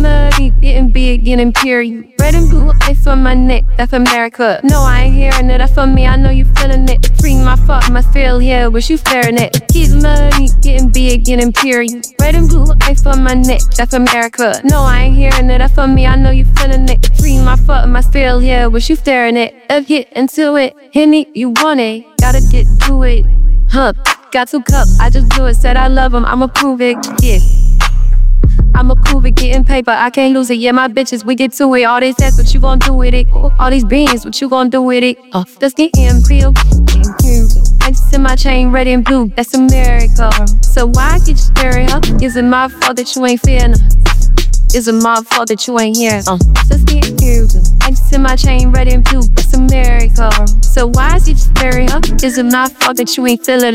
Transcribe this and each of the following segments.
money, getting big, getting period. Red and blue ice on my neck, that's America. No, I ain't hearing it, that's for me, I know you feeling it. Free my fuck, my feel, yeah, wish you staring it. Get money, getting big, getting period. Red and blue ice on my neck, that's America. No, I ain't hearing it, that's for me, I know you feeling it. Free my fuck, my feel, yeah, wish you staring it. Let's get into it, Henny, you want it, gotta get to it. Huh, got two cups, I just do it, said I love I'ma prove it, yeah. I'ma prove getting paper, I can't lose it. Yeah, my bitches, we get to it. All this ass, what you gon' do with it? All these beans, what you gon' do with it? Uh, let's get in real. I just in my chain, red and blue, that's America. So why get you staring, huh? Is it my fault that you ain't feeling? Is it my fault that you ain't here? Uh, let's get here. I just in my chain, red and blue, that's America. So why is you staring, huh? Is it my fault that you ain't feeling?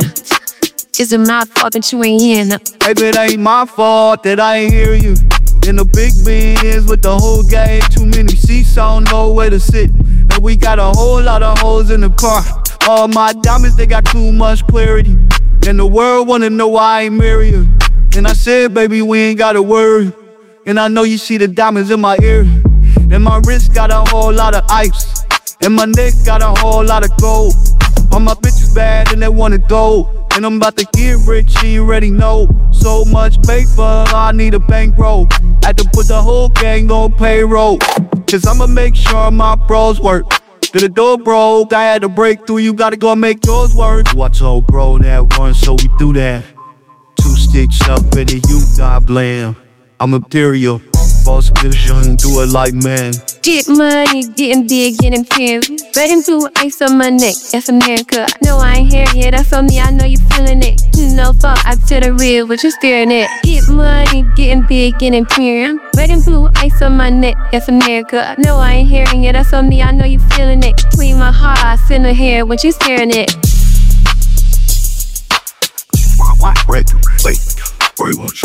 Is it my fault that you ain't here? No. Baby, it ain't my fault that I ain't hear you. In the big Benz with the whole gang, too many seats, I don't know where to sit. And we got a whole lot of hoes in the car. All my diamonds, they got too much clarity. And the world wanna know why I ain't married. And I said, baby, we ain't gotta worry. And I know you see the diamonds in my ear. And my wrist got a whole lot of ice. And my neck got a whole lot of gold. All my bitches bad and they want it gold. And I'm about to get rich, you already know. So much paper, I need a bankroll. Had to put the whole gang on payroll. Cause I'ma make sure my bros work. To the door broke, I had to break through, you gotta go make yours work. What's all grown that one, so we do that. Two sticks up in the you got blam. I'm imperial boss vision, do it like man. Get money, getting big, getting fierce. Red and blue ice on my neck, that's America. No, I ain't here yet, that's on me, I know you feeling it. No fuck, I to the real, but you staring it. Get money, getting big, getting pure. Red and blue ice on my neck, that's America. No, I ain't hearing it, that's on me, I know you feeling it. Clean my heart, I send her hair when you staring it. Red, wait, very much